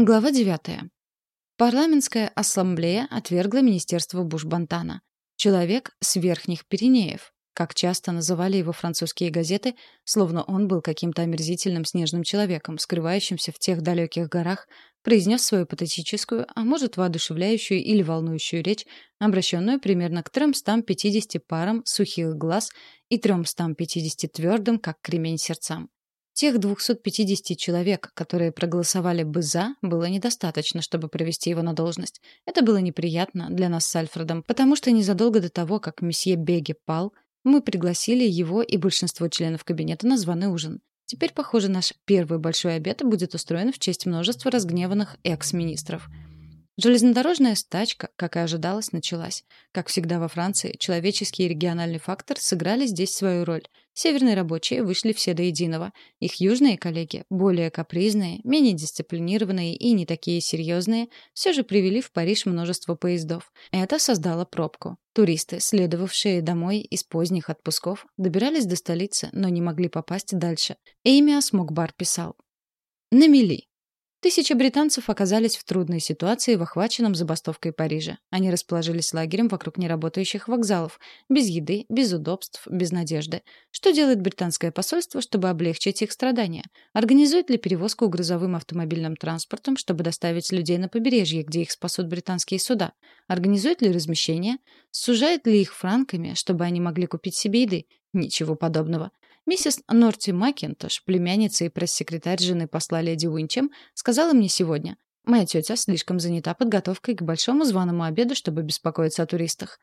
Глава 9. Парламентская ассамблея отвергла министерство Бушбантана. Человек с верхних Пиренеев, как часто называли его французские газеты, словно он был каким-то омерзительным снежным человеком, скрывающимся в тех далеких горах, произнес свою патетическую, а может, воодушевляющую или волнующую речь, обращенную примерно к 350 парам сухих глаз и 350 твердым, как кремень сердцам. Тех 250 человек, которые проголосовали бы «за», было недостаточно, чтобы провести его на должность. Это было неприятно для нас с Альфредом, потому что незадолго до того, как месье Беги пал, мы пригласили его и большинство членов кабинета на званый ужин. Теперь, похоже, наш первый большой обед будет устроен в честь множества разгневанных экс-министров — Железнодорожная стачка, как и ожидалось, началась. Как всегда во Франции, человеческий и региональный фактор сыграли здесь свою роль. Северные рабочие вышли все до единого. Их южные коллеги, более капризные, менее дисциплинированные и не такие серьезные, все же привели в Париж множество поездов. Это создало пробку. Туристы, следовавшие домой из поздних отпусков, добирались до столицы, но не могли попасть дальше. Эймиас Мокбар писал. На мели. Тысячи британцев оказались в трудной ситуации в охваченном забастовкой Париже. Они расположились лагерем вокруг неработающих вокзалов, без еды, без удобств, без надежды. Что делает британское посольство, чтобы облегчить их страдания? Организует ли перевозку грузовым автомобильным транспортом, чтобы доставить людей на побережье, где их спасут британские суда? Организует ли размещение? Сужает ли их франками, чтобы они могли купить себе еды? Ничего подобного. Миссис Норти Макинтош, племянница и пресс-секретарь жены посла леди Уинчем, сказала мне сегодня, «Моя тетя слишком занята подготовкой к большому званому обеду, чтобы беспокоиться о туристах».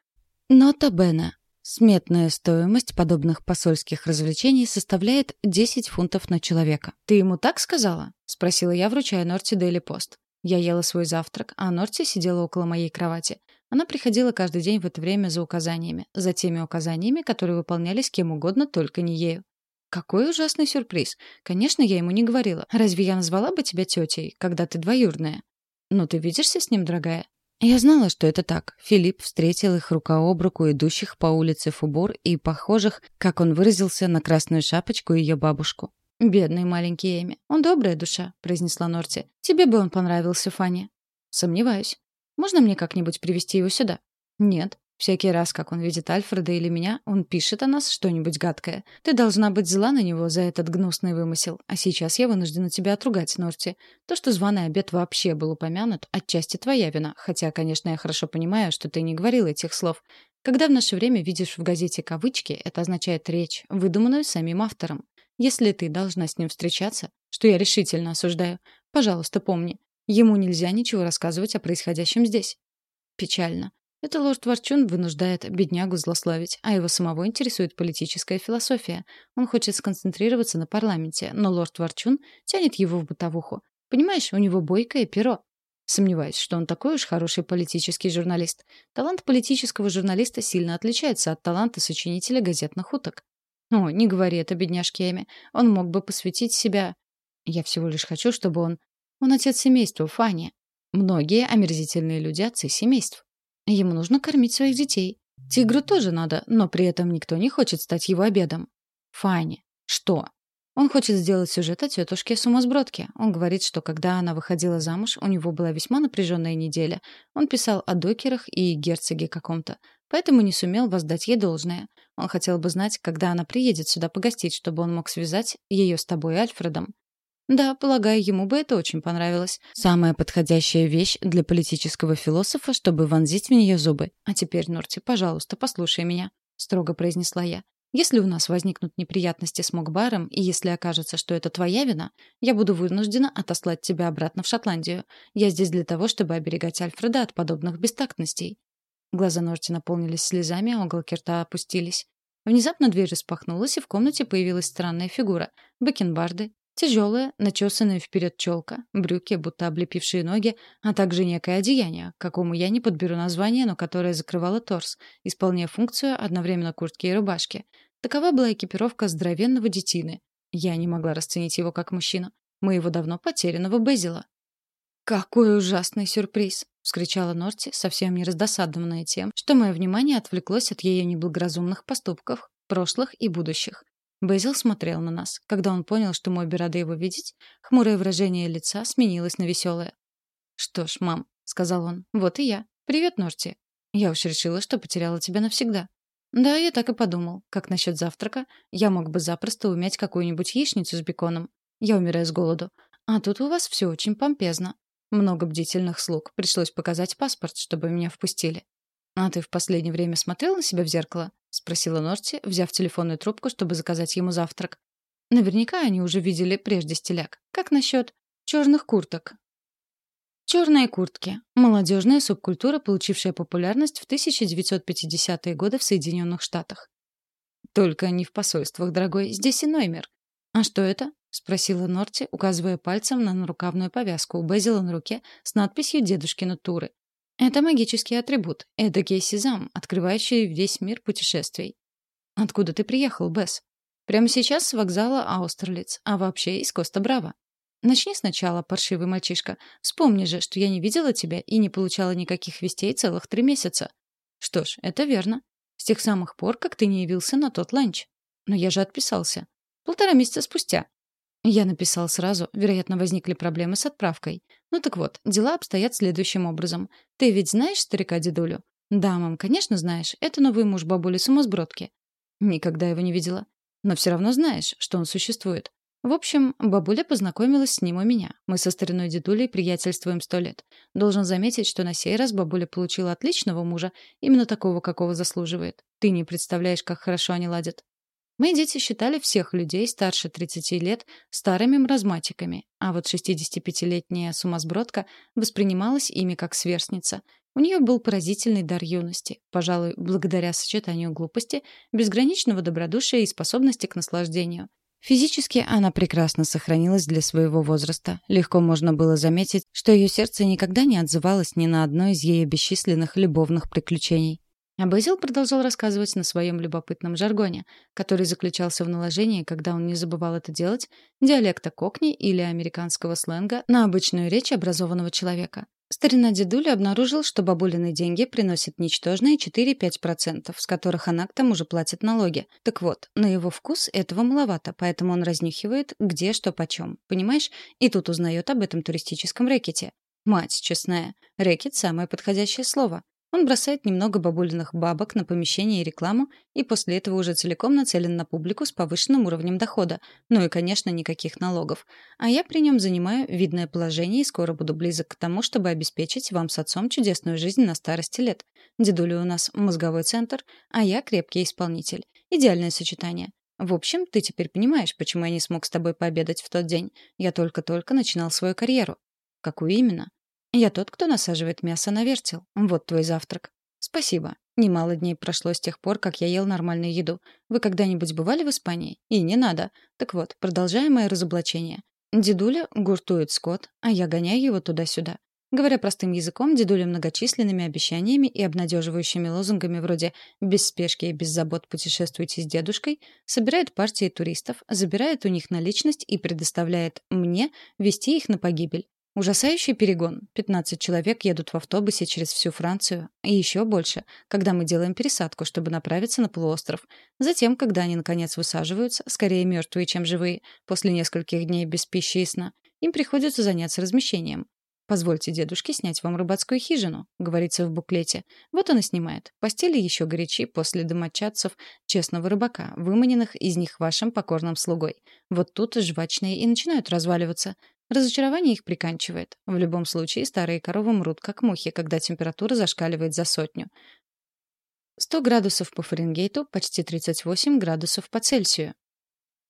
Нота Бена. Сметная стоимость подобных посольских развлечений составляет 10 фунтов на человека. «Ты ему так сказала?» — спросила я, вручая Норти Дейли Пост. Я ела свой завтрак, а Норти сидела около моей кровати. Она приходила каждый день в это время за указаниями, за теми указаниями, которые выполнялись кем угодно, только не ею. Какой ужасный сюрприз. Конечно, я ему не говорила. Разве я назвала бы тебя тетей, когда ты двоюродная? Ну, ты видишься с ним, дорогая? Я знала, что это так. Филипп встретил их рука об руку, идущих по улице Фубор и похожих, как он выразился, на красную шапочку и ее бабушку. «Бедный маленький Эми. Он добрая душа», — произнесла Норти. «Тебе бы он понравился, Фанни». «Сомневаюсь. Можно мне как-нибудь привести его сюда?» «Нет. Всякий раз, как он видит Альфреда или меня, он пишет о нас что-нибудь гадкое. Ты должна быть зла на него за этот гнусный вымысел. А сейчас я вынуждена тебя отругать, Норти. То, что званый обед вообще был упомянут, отчасти твоя вина. Хотя, конечно, я хорошо понимаю, что ты не говорил этих слов. Когда в наше время видишь в газете кавычки, это означает речь, выдуманную самим автором. Если ты должна с ним встречаться, что я решительно осуждаю, пожалуйста, помни, ему нельзя ничего рассказывать о происходящем здесь. Печально. Это лорд Ворчун вынуждает беднягу злословить, а его самого интересует политическая философия. Он хочет сконцентрироваться на парламенте, но лорд Ворчун тянет его в бытовуху. Понимаешь, у него бойкое перо. Сомневаюсь, что он такой уж хороший политический журналист. Талант политического журналиста сильно отличается от таланта сочинителя газетных уток. О, не говори это бедняжке Эми. Он мог бы посвятить себя... Я всего лишь хочу, чтобы он... Он отец семейства, Фанни. Многие омерзительные люди — отцы семейств. Ему нужно кормить своих детей. Тигру тоже надо, но при этом никто не хочет стать его обедом. Фанни. Что? Он хочет сделать сюжет о тетушке Сумасбродке. Он говорит, что когда она выходила замуж, у него была весьма напряженная неделя. Он писал о докерах и герцоге каком-то. Поэтому не сумел воздать ей должное. Он хотел бы знать, когда она приедет сюда погостить, чтобы он мог связать ее с тобой, Альфредом. Да, полагаю, ему бы это очень понравилось. Самая подходящая вещь для политического философа, чтобы вонзить в нее зубы. А теперь, Норти, пожалуйста, послушай меня, строго произнесла я. Если у нас возникнут неприятности с Мокбаром, и если окажется, что это твоя вина, я буду вынуждена отослать тебя обратно в Шотландию. Я здесь для того, чтобы оберегать Альфреда от подобных бестактностей. Глаза Норти наполнились слезами, а уголки рта опустились. Внезапно дверь распахнулась, и в комнате появилась странная фигура. Бакенбарды, Тяжелая, начесанная вперед челка, брюки, будто облепившие ноги, а также некое одеяние, какому я не подберу название, но которое закрывало торс, исполняя функцию одновременно куртки и рубашки. Такова была экипировка здоровенного детины. Я не могла расценить его как мужчину. Моего давно потерянного Безила. «Какой ужасный сюрприз!» — вскричала Норти, совсем не раздосадованная тем, что мое внимание отвлеклось от ее неблагоразумных поступков, прошлых и будущих. Бэзил смотрел на нас. Когда он понял, что мы обе рады его видеть, хмурое выражение лица сменилось на веселое. «Что ж, мам», — сказал он, — «вот и я. Привет, Норти. Я уж решила, что потеряла тебя навсегда». «Да, я так и подумал. Как насчет завтрака? Я мог бы запросто умять какую-нибудь яичницу с беконом. Я умираю с голоду. А тут у вас все очень помпезно. Много бдительных слуг. Пришлось показать паспорт, чтобы меня впустили. «А ты в последнее время смотрел на себя в зеркало?» — спросила Норти, взяв телефонную трубку, чтобы заказать ему завтрак. Наверняка они уже видели прежде стиляк. Как насчет черных курток? Черные куртки. Молодежная субкультура, получившая популярность в 1950-е годы в Соединенных Штатах. Только не в посольствах, дорогой. Здесь иной мир. А что это? спросила Норти, указывая пальцем на нарукавную повязку у Безила на руке с надписью «Дедушкина туры». Это магический атрибут, эдакий сезам, открывающий весь мир путешествий. Откуда ты приехал, Бесс? Прямо сейчас с вокзала Аустерлиц, а вообще из Коста-Браво. Начни сначала, паршивый мальчишка. Вспомни же, что я не видела тебя и не получала никаких вестей целых три месяца. Что ж, это верно. С тех самых пор, как ты не явился на тот ланч. Но я же отписался. Полтора месяца спустя. Я написал сразу, вероятно, возникли проблемы с отправкой. Ну так вот, дела обстоят следующим образом. Ты ведь знаешь старика дедулю? Да, мам, конечно знаешь. Это новый муж бабули сумасбродки. Никогда его не видела. Но все равно знаешь, что он существует. В общем, бабуля познакомилась с ним у меня. Мы со стариной дедулей приятельствуем сто лет. Должен заметить, что на сей раз бабуля получила отличного мужа, именно такого, какого заслуживает. Ты не представляешь, как хорошо они ладят. Мои дети считали всех людей старше 30 лет старыми маразматиками, а вот 65-летняя сумасбродка воспринималась ими как сверстница. У нее был поразительный дар юности, пожалуй, благодаря сочетанию глупости, безграничного добродушия и способности к наслаждению. Физически она прекрасно сохранилась для своего возраста. Легко можно было заметить, что ее сердце никогда не отзывалось ни на одно из ее бесчисленных любовных приключений. А продолжал рассказывать на своем любопытном жаргоне, который заключался в наложении, когда он не забывал это делать, диалекта кокни или американского сленга на обычную речь образованного человека. Старина дедуля обнаружил, что бабулины деньги приносят ничтожные 4-5%, с которых она к тому же платит налоги. Так вот, на его вкус этого маловато, поэтому он разнюхивает, где что почем. Понимаешь? И тут узнает об этом туристическом рэкете. Мать честная, рэкет — самое подходящее слово. Он бросает немного бабулиных бабок на помещение и рекламу, и после этого уже целиком нацелен на публику с повышенным уровнем дохода. Ну и, конечно, никаких налогов. А я при нем занимаю видное положение и скоро буду близок к тому, чтобы обеспечить вам с отцом чудесную жизнь на старости лет. Дедуля у нас мозговой центр, а я крепкий исполнитель. Идеальное сочетание. В общем, ты теперь понимаешь, почему я не смог с тобой пообедать в тот день. Я только-только начинал свою карьеру. Какую именно? Я тот, кто насаживает мясо на вертел. Вот твой завтрак. Спасибо. Немало дней прошло с тех пор, как я ел нормальную еду. Вы когда-нибудь бывали в Испании? И не надо. Так вот, продолжаем мое разоблачение. Дедуля гуртует скот, а я гоняю его туда-сюда. Говоря простым языком, дедуля многочисленными обещаниями и обнадеживающими лозунгами вроде «без спешки и без забот путешествуйте с дедушкой» собирает партии туристов, забирает у них наличность и предоставляет мне вести их на погибель. Ужасающий перегон. 15 человек едут в автобусе через всю Францию. И еще больше, когда мы делаем пересадку, чтобы направиться на полуостров. Затем, когда они, наконец, высаживаются, скорее мертвые, чем живые, после нескольких дней без пищи и сна, им приходится заняться размещением. «Позвольте дедушке снять вам рыбацкую хижину», — говорится в буклете. Вот он и снимает. Постели еще горячи после домочадцев честного рыбака, выманенных из них вашим покорным слугой. Вот тут жвачные и начинают разваливаться. Разочарование их приканчивает. В любом случае, старые коровы мрут, как мухи, когда температура зашкаливает за сотню. 100 градусов по Фаренгейту, почти 38 градусов по Цельсию.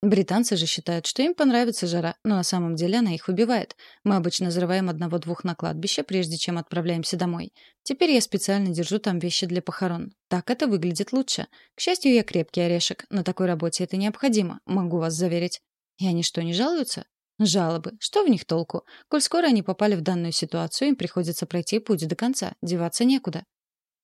Британцы же считают, что им понравится жара, но на самом деле она их убивает. Мы обычно взрываем одного-двух на кладбище, прежде чем отправляемся домой. Теперь я специально держу там вещи для похорон. Так это выглядит лучше. К счастью, я крепкий орешек. На такой работе это необходимо, могу вас заверить. И они что, не жалуются? Жалобы. Что в них толку? Коль скоро они попали в данную ситуацию, им приходится пройти путь до конца. Деваться некуда.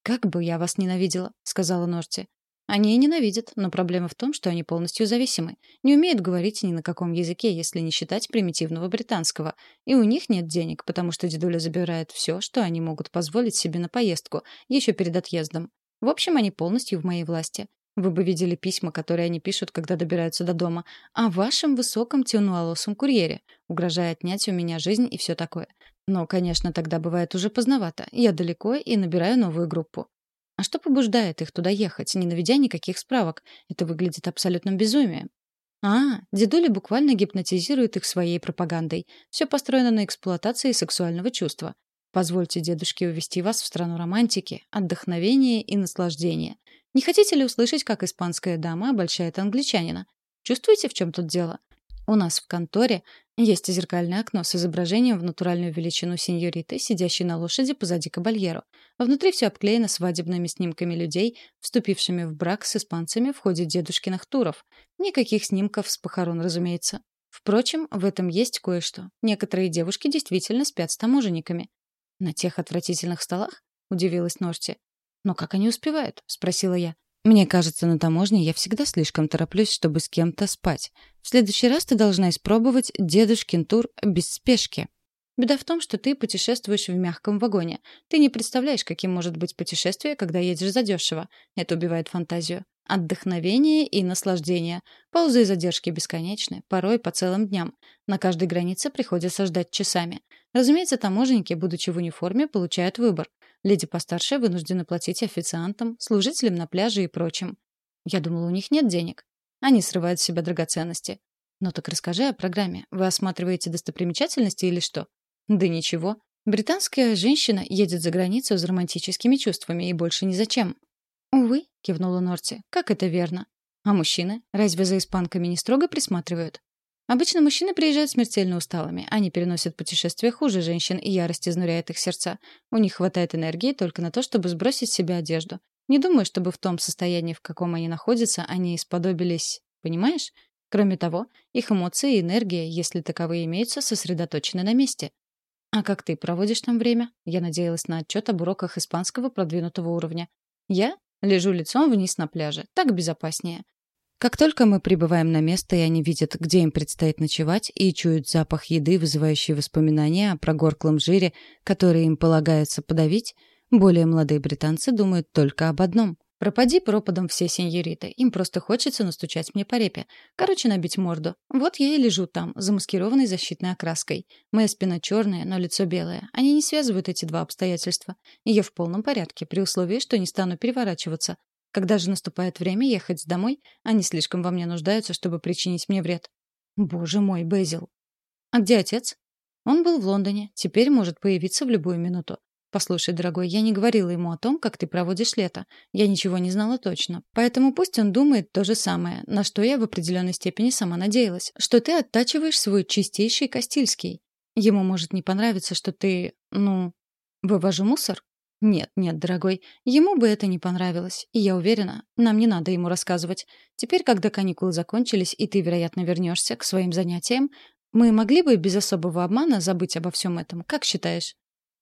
«Как бы я вас ненавидела», — сказала Норти. Они и ненавидят, но проблема в том, что они полностью зависимы. Не умеют говорить ни на каком языке, если не считать примитивного британского. И у них нет денег, потому что дедуля забирает все, что они могут позволить себе на поездку, еще перед отъездом. В общем, они полностью в моей власти. Вы бы видели письма, которые они пишут, когда добираются до дома. О вашем высоком темноволосом курьере, угрожая отнять у меня жизнь и все такое. Но, конечно, тогда бывает уже поздновато. Я далеко и набираю новую группу. А что побуждает их туда ехать, не наведя никаких справок? Это выглядит абсолютным безумием. А, дедули буквально гипнотизирует их своей пропагандой. Все построено на эксплуатации сексуального чувства. Позвольте дедушке увести вас в страну романтики, отдохновения и наслаждения. Не хотите ли услышать, как испанская дама обольщает англичанина? Чувствуете, в чем тут дело? У нас в конторе есть зеркальное окно с изображением в натуральную величину сеньориты, сидящей на лошади позади кабальеро. Внутри все обклеено свадебными снимками людей, вступившими в брак с испанцами в ходе дедушкиных туров. Никаких снимков с похорон, разумеется. Впрочем, в этом есть кое-что. Некоторые девушки действительно спят с таможенниками. «На тех отвратительных столах?» — удивилась Норти. «Но как они успевают?» — спросила я. «Мне кажется, на таможне я всегда слишком тороплюсь, чтобы с кем-то спать. В следующий раз ты должна испробовать дедушкин тур без спешки». Беда в том, что ты путешествуешь в мягком вагоне. Ты не представляешь, каким может быть путешествие, когда едешь задешево. Это убивает фантазию. Отдохновение и наслаждение. Паузы и задержки бесконечны, порой по целым дням. На каждой границе приходится ждать часами. Разумеется, таможенники, будучи в униформе, получают выбор. Леди постарше вынуждены платить официантам, служителям на пляже и прочим. Я думала, у них нет денег. Они срывают с себя драгоценности. Ну так расскажи о программе. Вы осматриваете достопримечательности или что? Да ничего. Британская женщина едет за границу с романтическими чувствами и больше ни зачем. «Увы», — кивнула Норти, — «как это верно? А мужчины? Разве за испанками не строго присматривают?» Обычно мужчины приезжают смертельно усталыми. Они переносят путешествия хуже женщин, и ярость изнуряет их сердца. У них хватает энергии только на то, чтобы сбросить с себя одежду. Не думаю, чтобы в том состоянии, в каком они находятся, они исподобились... Понимаешь? Кроме того, их эмоции и энергия, если таковые имеются, сосредоточены на месте. А как ты проводишь там время? Я надеялась на отчет об уроках испанского продвинутого уровня. Я лежу лицом вниз на пляже. Так безопаснее. Как только мы прибываем на место, и они видят, где им предстоит ночевать, и чуют запах еды, вызывающий воспоминания о прогорклом жире, который им полагается подавить, более молодые британцы думают только об одном. Пропади пропадом все сеньориты. Им просто хочется настучать мне по репе. Короче, набить морду. Вот я и лежу там, замаскированной защитной окраской. Моя спина черная, но лицо белое. Они не связывают эти два обстоятельства. Я в полном порядке, при условии, что не стану переворачиваться. Когда же наступает время ехать домой, они слишком во мне нуждаются, чтобы причинить мне вред. Боже мой, Безил. А где отец? Он был в Лондоне, теперь может появиться в любую минуту. Послушай, дорогой, я не говорила ему о том, как ты проводишь лето. Я ничего не знала точно. Поэтому пусть он думает то же самое, на что я в определенной степени сама надеялась, что ты оттачиваешь свой чистейший Кастильский. Ему может не понравиться, что ты, ну, вывожу мусор. Нет, нет, дорогой, ему бы это не понравилось. И я уверена, нам не надо ему рассказывать. Теперь, когда каникулы закончились, и ты, вероятно, вернешься к своим занятиям, мы могли бы без особого обмана забыть обо всем этом. Как считаешь?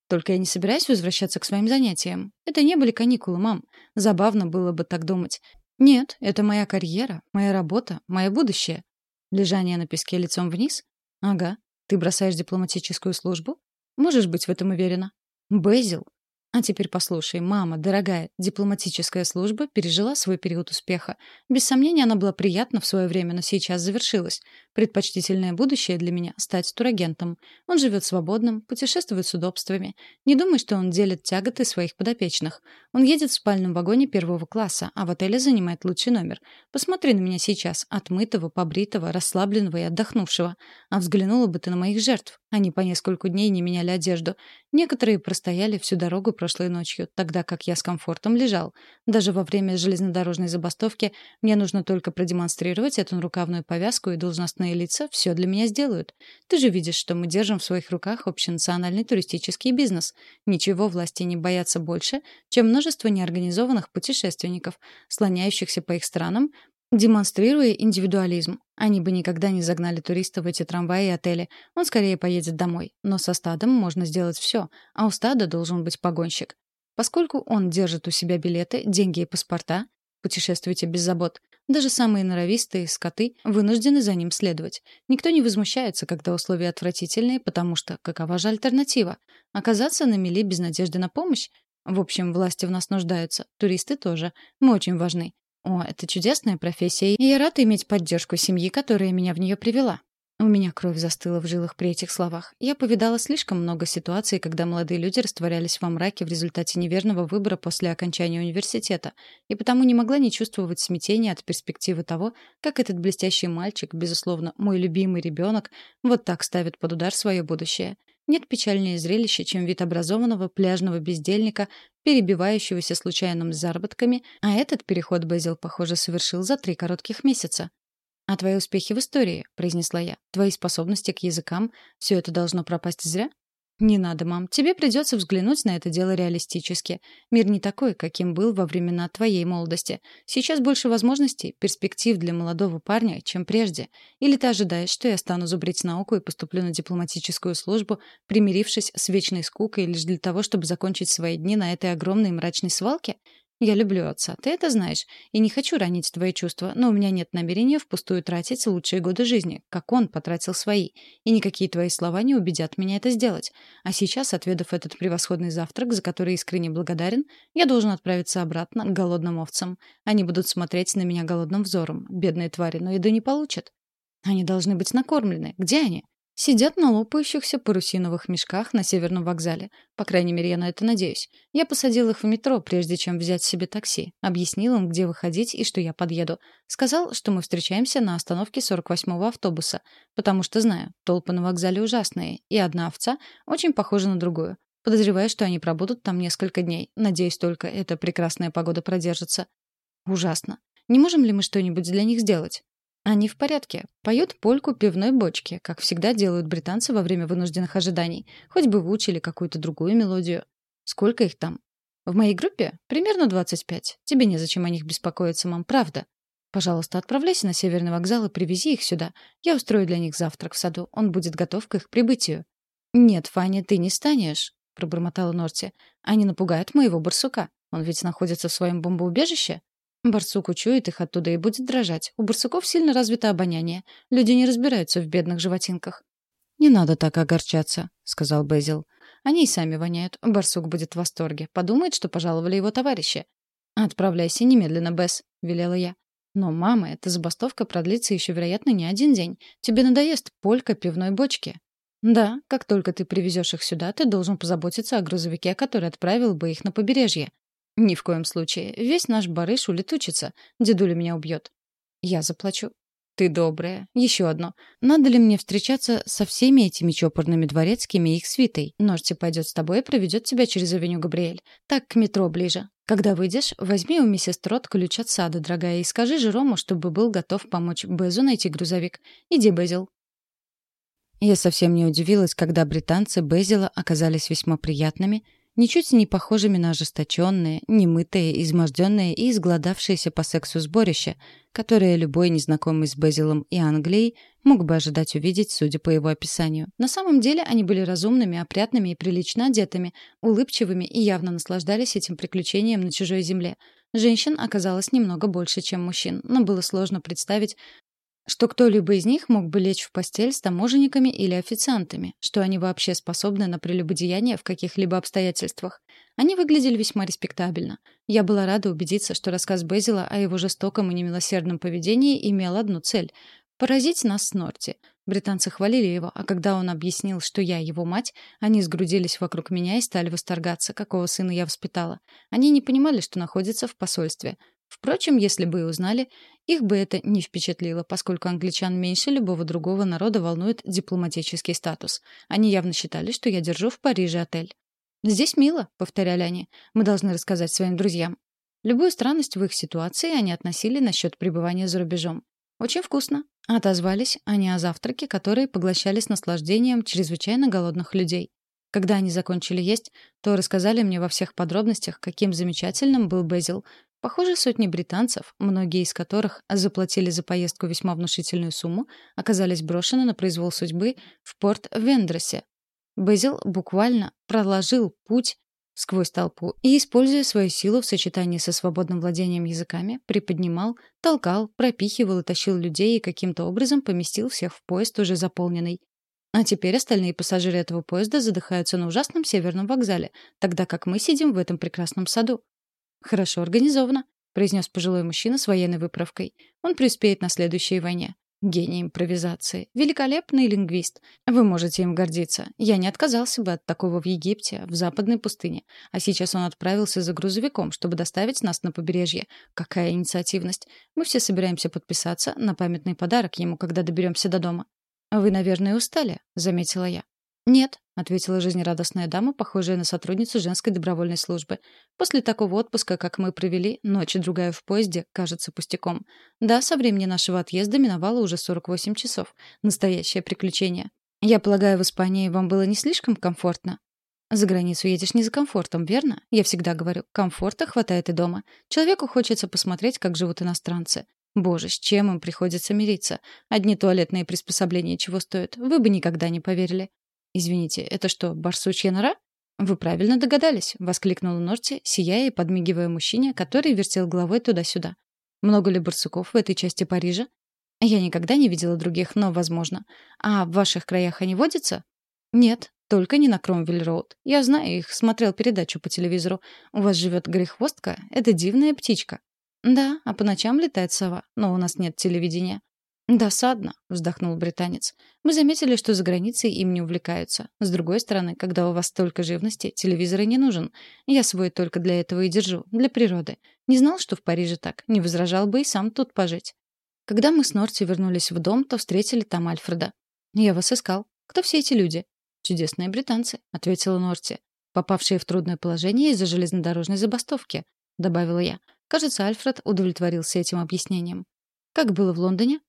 Только я не собираюсь возвращаться к своим занятиям. Это не были каникулы, мам. Забавно было бы так думать. Нет, это моя карьера, моя работа, мое будущее. Лежание на песке лицом вниз? Ага. Ты бросаешь дипломатическую службу? Можешь быть в этом уверена. Безил, а теперь послушай, мама, дорогая, дипломатическая служба пережила свой период успеха. Без сомнения, она была приятна в свое время, но сейчас завершилась. Предпочтительное будущее для меня — стать турагентом. Он живет свободным, путешествует с удобствами. Не думай, что он делит тяготы своих подопечных. Он едет в спальном вагоне первого класса, а в отеле занимает лучший номер. Посмотри на меня сейчас, отмытого, побритого, расслабленного и отдохнувшего. А взглянула бы ты на моих жертв. Они по несколько дней не меняли одежду. Некоторые простояли всю дорогу прошлой ночью, тогда как я с комфортом лежал. Даже во время железнодорожной забастовки мне нужно только продемонстрировать эту нарукавную повязку, и должностные лица все для меня сделают. Ты же видишь, что мы держим в своих руках общенациональный туристический бизнес. Ничего власти не боятся больше, чем множество неорганизованных путешественников, слоняющихся по их странам, демонстрируя индивидуализм. Они бы никогда не загнали туриста в эти трамваи и отели. Он скорее поедет домой. Но со стадом можно сделать все, а у стада должен быть погонщик. Поскольку он держит у себя билеты, деньги и паспорта, путешествуйте без забот. Даже самые норовистые скоты вынуждены за ним следовать. Никто не возмущается, когда условия отвратительные, потому что какова же альтернатива? Оказаться на мели без надежды на помощь? В общем, власти в нас нуждаются, туристы тоже. Мы очень важны. О, это чудесная профессия, и я рад иметь поддержку семьи, которая меня в нее привела. У меня кровь застыла в жилах при этих словах. Я повидала слишком много ситуаций, когда молодые люди растворялись во мраке в результате неверного выбора после окончания университета, и потому не могла не чувствовать смятения от перспективы того, как этот блестящий мальчик, безусловно, мой любимый ребенок, вот так ставит под удар свое будущее. Нет печальнее зрелища, чем вид образованного пляжного бездельника, перебивающегося случайным заработками, а этот переход Безил, похоже, совершил за три коротких месяца. «А твои успехи в истории», — произнесла я, — «твои способности к языкам, все это должно пропасть зря?» «Не надо, мам. Тебе придется взглянуть на это дело реалистически. Мир не такой, каким был во времена твоей молодости. Сейчас больше возможностей, перспектив для молодого парня, чем прежде. Или ты ожидаешь, что я стану зубрить науку и поступлю на дипломатическую службу, примирившись с вечной скукой лишь для того, чтобы закончить свои дни на этой огромной мрачной свалке? Я люблю отца, ты это знаешь, и не хочу ранить твои чувства, но у меня нет намерения впустую тратить лучшие годы жизни, как он потратил свои, и никакие твои слова не убедят меня это сделать. А сейчас, отведав этот превосходный завтрак, за который искренне благодарен, я должен отправиться обратно к голодным овцам. Они будут смотреть на меня голодным взором, бедные твари, но еды не получат. Они должны быть накормлены. Где они? Сидят на лопающихся парусиновых мешках на Северном вокзале. По крайней мере, я на это надеюсь. Я посадил их в метро, прежде чем взять себе такси. Объяснил им, где выходить и что я подъеду. Сказал, что мы встречаемся на остановке 48-го автобуса. Потому что знаю, толпы на вокзале ужасные, и одна овца очень похожа на другую. Подозреваю, что они пробудут там несколько дней. Надеюсь, только эта прекрасная погода продержится. Ужасно. Не можем ли мы что-нибудь для них сделать? Они в порядке. Поют польку пивной бочки, как всегда делают британцы во время вынужденных ожиданий. Хоть бы выучили какую-то другую мелодию. Сколько их там? В моей группе примерно 25. Тебе незачем о них беспокоиться, мам, правда. Пожалуйста, отправляйся на Северный вокзал и привези их сюда. Я устрою для них завтрак в саду. Он будет готов к их прибытию. Нет, Фаня, ты не станешь, пробормотала Норти. Они напугают моего барсука. Он ведь находится в своем бомбоубежище. Барсук учует их оттуда и будет дрожать. У барсуков сильно развито обоняние. Люди не разбираются в бедных животинках. «Не надо так огорчаться», — сказал Безил. «Они и сами воняют. Барсук будет в восторге. Подумает, что пожаловали его товарищи». «Отправляйся немедленно, Бесс», — велела я. «Но, мама, эта забастовка продлится еще, вероятно, не один день. Тебе надоест полька пивной бочки». «Да, как только ты привезешь их сюда, ты должен позаботиться о грузовике, который отправил бы их на побережье. Ни в коем случае. Весь наш барыш улетучится. Дедуля меня убьет. Я заплачу. Ты добрая. Еще одно. Надо ли мне встречаться со всеми этими чопорными дворецкими и их свитой? Норти пойдет с тобой и проведет тебя через авеню Габриэль. Так, к метро ближе. Когда выйдешь, возьми у миссис Трот ключ от сада, дорогая, и скажи Жерому, чтобы был готов помочь Безу найти грузовик. Иди, Безил. Я совсем не удивилась, когда британцы Безила оказались весьма приятными, ничуть не похожими на ожесточенные, немытые, изможденные и изгладавшиеся по сексу сборище, которое любой незнакомый с Безилом и Англией мог бы ожидать увидеть, судя по его описанию. На самом деле они были разумными, опрятными и прилично одетыми, улыбчивыми и явно наслаждались этим приключением на чужой земле. Женщин оказалось немного больше, чем мужчин, но было сложно представить, что кто-либо из них мог бы лечь в постель с таможенниками или официантами, что они вообще способны на прелюбодеяние в каких-либо обстоятельствах. Они выглядели весьма респектабельно. Я была рада убедиться, что рассказ Безила о его жестоком и немилосердном поведении имел одну цель — поразить нас с Норти. Британцы хвалили его, а когда он объяснил, что я его мать, они сгрудились вокруг меня и стали восторгаться, какого сына я воспитала. Они не понимали, что находятся в посольстве. Впрочем, если бы и узнали, их бы это не впечатлило, поскольку англичан меньше любого другого народа волнует дипломатический статус. Они явно считали, что я держу в Париже отель. «Здесь мило», — повторяли они. «Мы должны рассказать своим друзьям». Любую странность в их ситуации они относили насчет пребывания за рубежом. «Очень вкусно», — отозвались они о завтраке, которые поглощали с наслаждением чрезвычайно голодных людей. Когда они закончили есть, то рассказали мне во всех подробностях, каким замечательным был Безил, Похоже, сотни британцев, многие из которых заплатили за поездку весьма внушительную сумму, оказались брошены на произвол судьбы в порт Вендросе. Безил буквально проложил путь сквозь толпу и, используя свою силу в сочетании со свободным владением языками, приподнимал, толкал, пропихивал и тащил людей и каким-то образом поместил всех в поезд уже заполненный. А теперь остальные пассажиры этого поезда задыхаются на ужасном северном вокзале, тогда как мы сидим в этом прекрасном саду. Хорошо организовано. произнес пожилой мужчина с военной выправкой. Он преуспеет на следующей войне. Гений импровизации. Великолепный лингвист. Вы можете им гордиться. Я не отказался бы от такого в Египте, в западной пустыне. А сейчас он отправился за грузовиком, чтобы доставить нас на побережье. Какая инициативность. Мы все собираемся подписаться на памятный подарок ему, когда доберемся до дома. «Вы, наверное, устали», — заметила я. «Нет», — ответила жизнерадостная дама, похожая на сотрудницу женской добровольной службы. «После такого отпуска, как мы провели, ночь другая в поезде, кажется пустяком. Да, со времени нашего отъезда миновало уже 48 часов. Настоящее приключение. Я полагаю, в Испании вам было не слишком комфортно?» За границу едешь не за комфортом, верно? Я всегда говорю, комфорта хватает и дома. Человеку хочется посмотреть, как живут иностранцы. Боже, с чем им приходится мириться? Одни туалетные приспособления чего стоят? Вы бы никогда не поверили. «Извините, это что, барсучья нора?» «Вы правильно догадались», — воскликнула Норти, сияя и подмигивая мужчине, который вертел головой туда-сюда. «Много ли барсуков в этой части Парижа?» «Я никогда не видела других, но возможно. А в ваших краях они водятся?» «Нет, только не на Кромвель-Роуд. Я знаю их, смотрел передачу по телевизору. У вас живет грехвостка? Это дивная птичка». «Да, а по ночам летает сова, но у нас нет телевидения». «Досадно», — вздохнул британец. «Мы заметили, что за границей им не увлекаются. С другой стороны, когда у вас столько живности, телевизор и не нужен. Я свой только для этого и держу, для природы. Не знал, что в Париже так. Не возражал бы и сам тут пожить». Когда мы с Норти вернулись в дом, то встретили там Альфреда. «Я вас искал. Кто все эти люди?» «Чудесные британцы», — ответила Норти. «Попавшие в трудное положение из-за железнодорожной забастовки», — добавила я. Кажется, Альфред удовлетворился этим объяснением. «Как было в Лондоне?»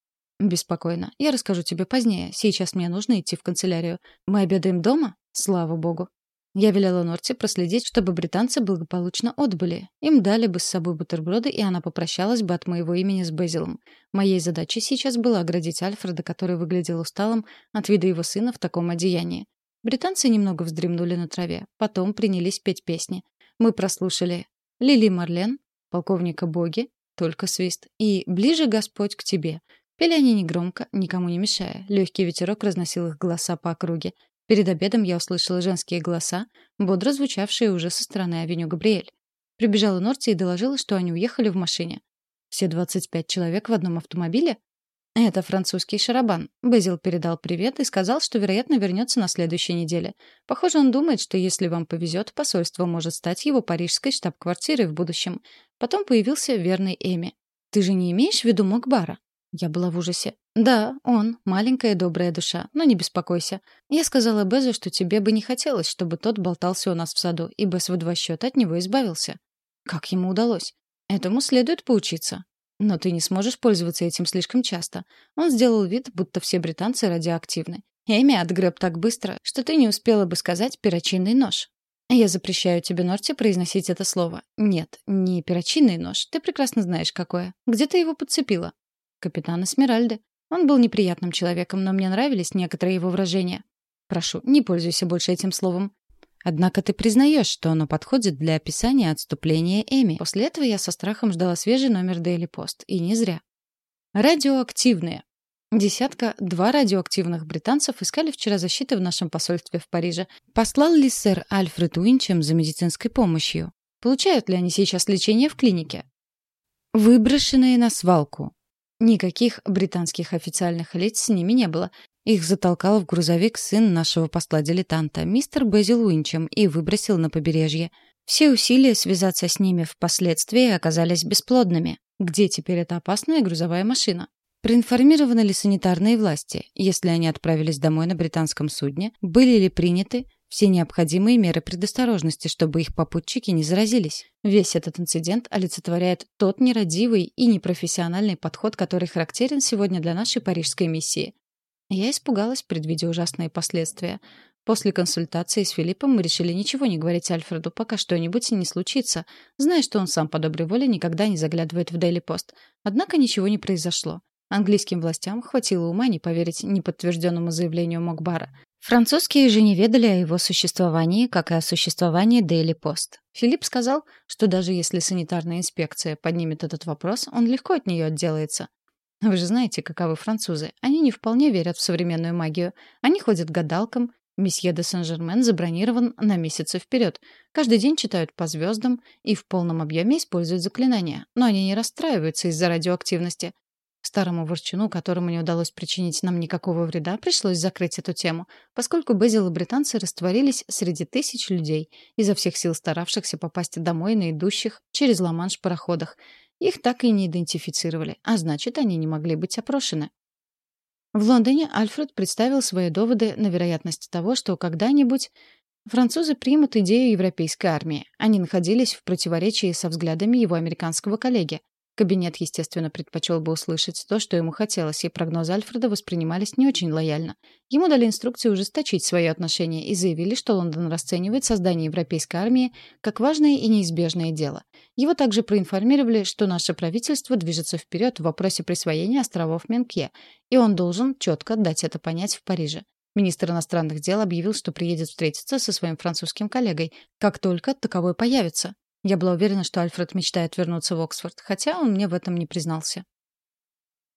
«Беспокойно. Я расскажу тебе позднее. Сейчас мне нужно идти в канцелярию. Мы обедаем дома? Слава богу». Я велела Норти проследить, чтобы британцы благополучно отбыли. Им дали бы с собой бутерброды, и она попрощалась бы от моего имени с Безилом. Моей задачей сейчас было оградить Альфреда, который выглядел усталым от вида его сына в таком одеянии. Британцы немного вздремнули на траве, потом принялись петь песни. Мы прослушали «Лили Марлен», «Полковника Боги», «Только свист» и «Ближе Господь к тебе», Пели они негромко, никому не мешая. Легкий ветерок разносил их голоса по округе. Перед обедом я услышала женские голоса, бодро звучавшие уже со стороны авеню Габриэль. Прибежала Норти и доложила, что они уехали в машине. Все 25 человек в одном автомобиле? Это французский шарабан. Безил передал привет и сказал, что, вероятно, вернется на следующей неделе. Похоже, он думает, что если вам повезет, посольство может стать его парижской штаб-квартирой в будущем. Потом появился верный Эми. Ты же не имеешь в виду Мокбара? Я была в ужасе. «Да, он, маленькая добрая душа, но не беспокойся. Я сказала Безу, что тебе бы не хотелось, чтобы тот болтался у нас в саду, и Без в два счета от него избавился». Как ему удалось? Этому следует поучиться. Но ты не сможешь пользоваться этим слишком часто. Он сделал вид, будто все британцы радиоактивны. Эми отгреб так быстро, что ты не успела бы сказать «перочинный нож». Я запрещаю тебе, Норти, произносить это слово. Нет, не перочинный нож. Ты прекрасно знаешь, какое. Где ты его подцепила? Капитан Эсмеральды. Он был неприятным человеком, но мне нравились некоторые его выражения. Прошу, не пользуйся больше этим словом. Однако ты признаешь, что оно подходит для описания отступления Эми. После этого я со страхом ждала свежий номер Daily Post. И не зря. Радиоактивные. Десятка, два радиоактивных британцев искали вчера защиты в нашем посольстве в Париже. Послал ли сэр Альфред Уинчем за медицинской помощью? Получают ли они сейчас лечение в клинике? Выброшенные на свалку. Никаких британских официальных лиц с ними не было. Их затолкал в грузовик сын нашего посла-дилетанта, мистер Безил Уинчем, и выбросил на побережье. Все усилия связаться с ними впоследствии оказались бесплодными. Где теперь эта опасная грузовая машина? Проинформированы ли санитарные власти, если они отправились домой на британском судне? Были ли приняты все необходимые меры предосторожности, чтобы их попутчики не заразились. Весь этот инцидент олицетворяет тот нерадивый и непрофессиональный подход, который характерен сегодня для нашей парижской миссии. Я испугалась, предвидя ужасные последствия. После консультации с Филиппом мы решили ничего не говорить Альфреду, пока что-нибудь не случится, зная, что он сам по доброй воле никогда не заглядывает в Daily Post. Однако ничего не произошло. Английским властям хватило ума не поверить неподтвержденному заявлению Мокбара. Французские же не ведали о его существовании, как и о существовании Daily Post. Филипп сказал, что даже если санитарная инспекция поднимет этот вопрос, он легко от нее отделается. Вы же знаете, каковы французы. Они не вполне верят в современную магию. Они ходят к гадалкам, Месье де Сен-Жермен забронирован на месяцы вперед. Каждый день читают по звездам и в полном объеме используют заклинания. Но они не расстраиваются из-за радиоактивности. Старому ворчуну, которому не удалось причинить нам никакого вреда, пришлось закрыть эту тему, поскольку Безил и британцы растворились среди тысяч людей, изо всех сил старавшихся попасть домой на идущих через Ла-Манш пароходах. Их так и не идентифицировали, а значит, они не могли быть опрошены. В Лондоне Альфред представил свои доводы на вероятность того, что когда-нибудь французы примут идею европейской армии. Они находились в противоречии со взглядами его американского коллеги. Кабинет, естественно, предпочел бы услышать то, что ему хотелось, и прогнозы Альфреда воспринимались не очень лояльно. Ему дали инструкцию ужесточить свое отношение и заявили, что Лондон расценивает создание европейской армии как важное и неизбежное дело. Его также проинформировали, что наше правительство движется вперед в вопросе присвоения островов Менкье, и он должен четко дать это понять в Париже. Министр иностранных дел объявил, что приедет встретиться со своим французским коллегой, как только таковой появится. Я была уверена, что Альфред мечтает вернуться в Оксфорд, хотя он мне в этом не признался.